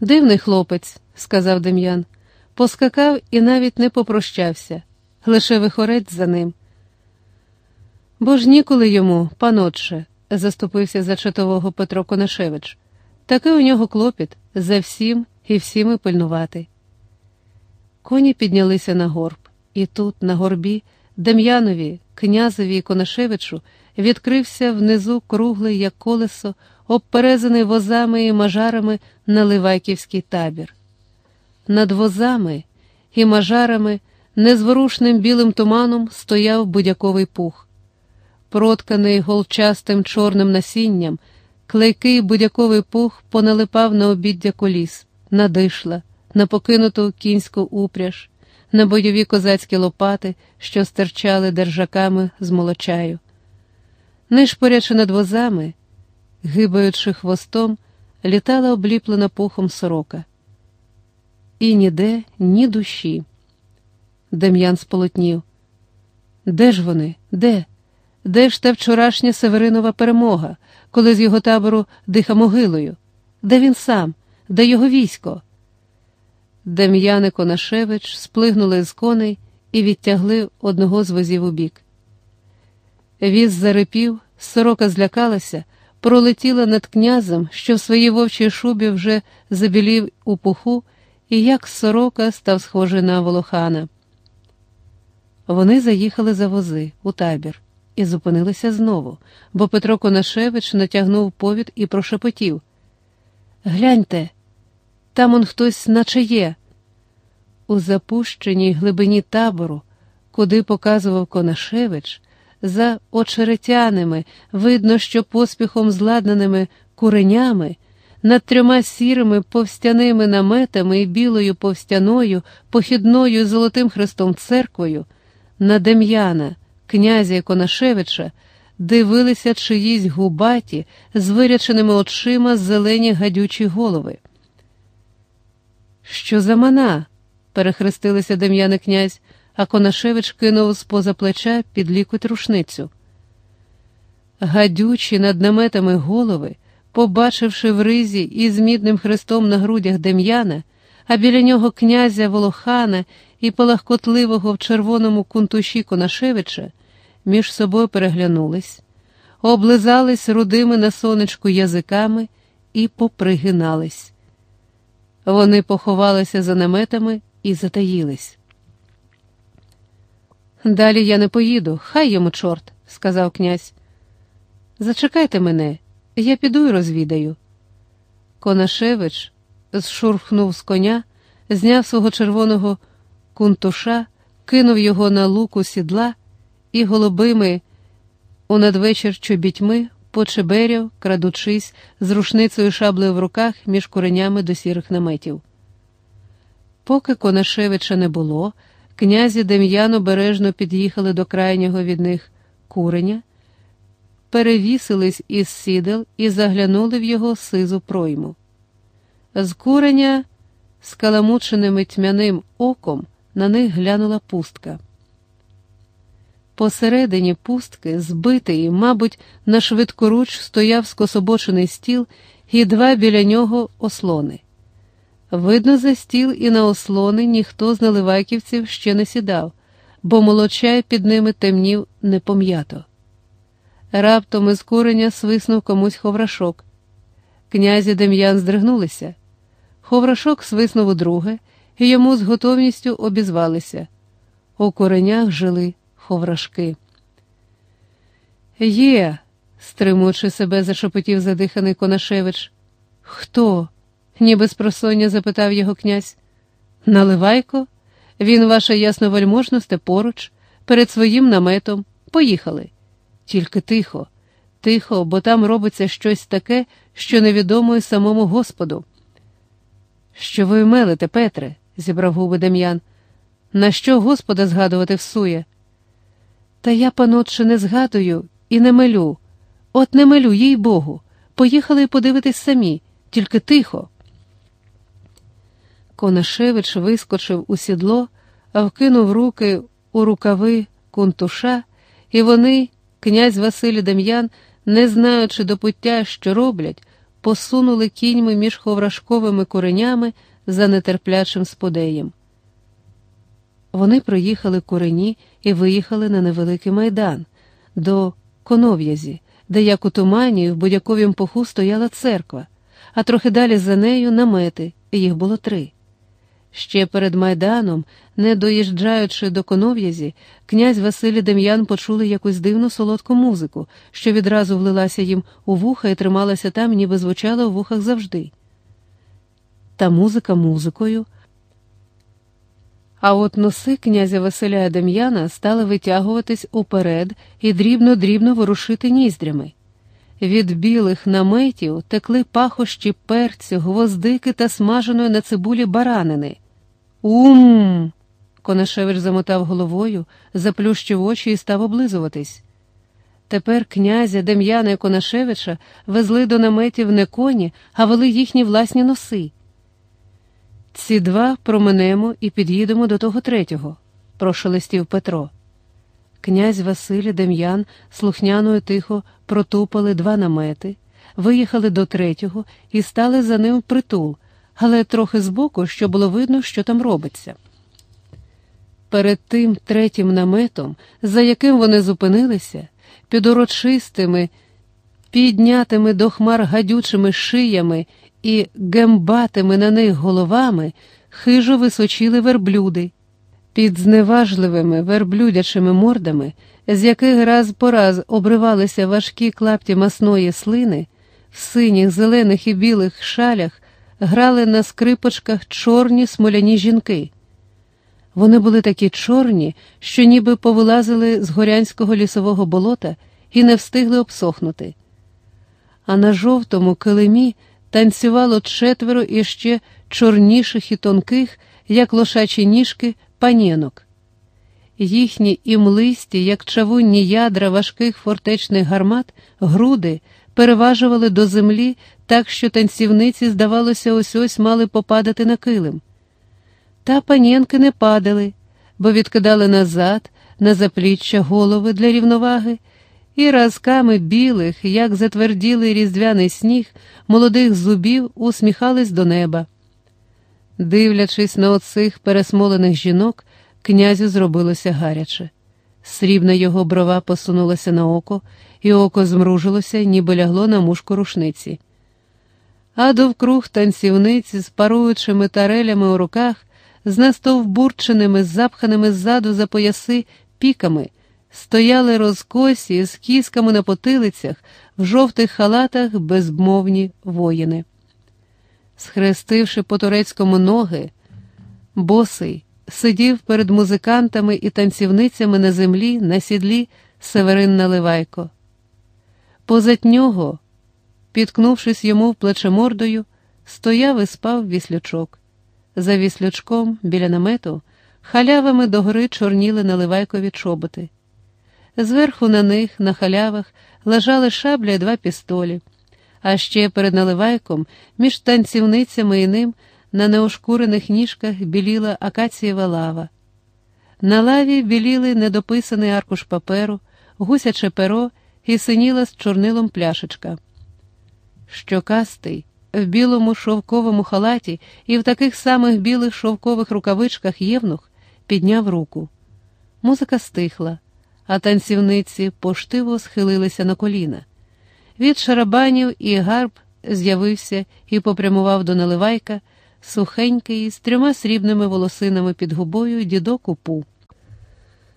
Дивний хлопець, сказав Дем'ян, поскакав і навіть не попрощався, лише вихорець за ним. Бо ж ніколи йому, панотче, заступився за чатового Петро Конашевич. Такий у нього клопіт за всім і всіми пильнувати. Коні піднялися на горб, і тут, на горбі, Дем'янові, князеві і Конашевичу відкрився внизу круглий, як колесо, обперезаний возами і мажарами наливайківський табір. Над возами і мажарами незворушним білим туманом стояв будяковий пух. Протканий голчастим чорним насінням, клейкий будяковий пух поналипав на обіддя коліс, на дишла, на покинуту кінську упряж, на бойові козацькі лопати, що стирчали держаками з молочаю. Нишпорячи над возами, гибаючи хвостом, літала обліплена пухом сорока. І ніде ні душі. Дем'ян сполотнів. Де ж вони? Де? Де ж та вчорашня Северинова перемога, коли з його табору диха могилою? Де він сам, де його військо? Дем'ян і Конашевич сплигнули з коней і відтягли одного з возів у бік. Віз зарипів, сорока злякалася, пролетіла над князем, що в своїй вовчій шубі вже забілів у пуху, і як сорока став схожий на волохана. Вони заїхали за вози у табір і зупинилися знову, бо Петро Конашевич натягнув повід і прошепотів. Гляньте, там он хтось наче є. У запущеній глибині табору, куди показував Конашевич, за очеретяними, видно, що поспіхом зладнаними куренями, над трьома сірими повстяними наметами і білою повстяною, похідною золотим хрестом церквою, на Дем'яна, князя Конашевича, дивилися чиїсь губаті, з виряченими очима зелені гадючі голови. Що за мана? перехрестилися Дем'ян князь а Конашевич кинув з поза плеча під лікоть рушницю. Гадючі над наметами голови, побачивши в ризі із мідним хрестом на грудях Дем'яна, а біля нього князя Волохана і палахкотливого в червоному кунтуші Конашевича, між собою переглянулись, облизались рудими на сонечку язиками і попригинались. Вони поховалися за наметами і затаїлись. Далі я не поїду, хай йому чорт, сказав князь. Зачекайте мене, я піду і розвідаю. Конашевич зшурхнув з коня, зняв свого червоного кунтуша, кинув його на луку сідла і голубими у надвечір чобітьми почеберяв, крадучись, з рушницею шаблею в руках між куренями до сірих наметів. Поки Конашевича не було, Князі Дем'ян обережно під'їхали до крайнього від них куреня, перевісились із сідел і заглянули в його сизу пройму. З куреня, скаламученим тьмяним оком, на них глянула пустка. Посередині пустки, збитий, мабуть, на швидкоруч стояв скособочений стіл і два біля нього ослони. Видно, за стіл і на ослони ніхто з наливайківців ще не сідав, бо молочай під ними темнів непом'ято. Раптом із куреня свиснув комусь ховрашок. Князі Дем'ян здригнулися. Ховрашок свиснув удруге, і йому з готовністю обізвалися. У коренях жили ховрашки. Є, стримуючи себе, зашепотів задиханий Конашевич. Хто? Ніби з просоння запитав його князь. Наливайко, він, ваша ясновельможносте, поруч, перед своїм наметом. Поїхали. Тільки тихо, тихо, бо там робиться щось таке, що невідомо й самому Господу. Що ви мелите, Петре? зібрав губи Дем'ян. На що Господа згадувати всує? Та я, панотче, не згадую і не мелю. От не мелю, їй Богу. Поїхали подивитись самі, тільки тихо. Конашевич вискочив у сідло, вкинув руки у рукави кунтуша, і вони, князь Василь Дем'ян, не знаючи до пуття, що роблять, посунули кіньми між ховрашковими куренями за нетерплячим сподеєм. Вони проїхали курені і виїхали на невеликий майдан до конов'язі, де, як у тумані, в будяковім пуху стояла церква, а трохи далі за нею намети, їх було три. Ще перед майданом, не доїжджаючи до конов'язі, князь Василь і Дем'ян почули якусь дивну солодку музику, що відразу влилася їм у вуха і трималася там, ніби звучала у вухах завжди. Та музика музикою. А от носи князя Василя і Дем'яна стали витягуватись уперед і дрібно-дрібно ворушити ніздрями. Від білих наметів текли пахощі перцю, гвоздики та смаженої на цибулі баранини. Ум. Конашевич замотав головою, заплющив очі і став облизуватись. Тепер князя Дем'яна і Конашевича везли до наметів не коні, а вели їхні власні носи. Ці два променемо і під'їдемо до того третього, прошелестів Петро. Князь Василь і Дем'ян слухняною тихо протупали два намети, виїхали до третього і стали за ним притул, але трохи збоку, що було видно, що там робиться. Перед тим третім наметом, за яким вони зупинилися, під урочистими, піднятими до хмар гадючими шиями і гембатими на них головами, хижо височили верблюди. Під зневажливими верблюдячими мордами, з яких раз по раз обривалися важкі клапті масної слини, в синіх, зелених і білих шалях грали на скрипочках чорні смоляні жінки. Вони були такі чорні, що ніби повилазили з горянського лісового болота і не встигли обсохнути. А на жовтому килимі танцювало четверо іще чорніших і тонких, як лошачі ніжки панєнок. Їхні імлисті, як чавунні ядра важких фортечних гармат, груди переважували до землі так, що танцівниці, здавалося, ось ось мали попадати на килим. Та панєнки не падали, бо відкидали назад, на запліччя голови для рівноваги, і разками білих, як затверділий різдвяний сніг, молодих зубів усміхались до неба. Дивлячись на оцих пересмолених жінок, князю зробилося гаряче. Срібна його брова посунулася на око, і око змружилося, ніби лягло на мушку рушниці. А довкруг танцівниць з паруючими тарелями у руках, з настовбурченими, запханими ззаду за пояси піками, стояли розкосі з кісками на потилицях, в жовтих халатах безмовні воїни схрестивши по турецькому ноги, босий сидів перед музикантами і танцівницями на землі на сідлі Северин Наливайко. Позад нього, підкнувшись йому в плече мордою, стояв і спав віслючок. За віслючком біля намету халявами догори чорніли наливайкові чоботи. Зверху на них, на халявах, лежали шабля й два пістолі а ще перед наливайком, між танцівницями і ним на неошкурених ніжках біліла акацієва лава. На лаві біліли недописаний аркуш паперу, гусяче перо і синіла з чорнилом пляшечка. Щокастий, в білому шовковому халаті і в таких самих білих шовкових рукавичках євнух підняв руку. Музика стихла, а танцівниці поштиво схилилися на коліна. Від шарабанів і гарб з'явився і попрямував до наливайка, сухенький, з трьома срібними волосинами під губою дідок упу.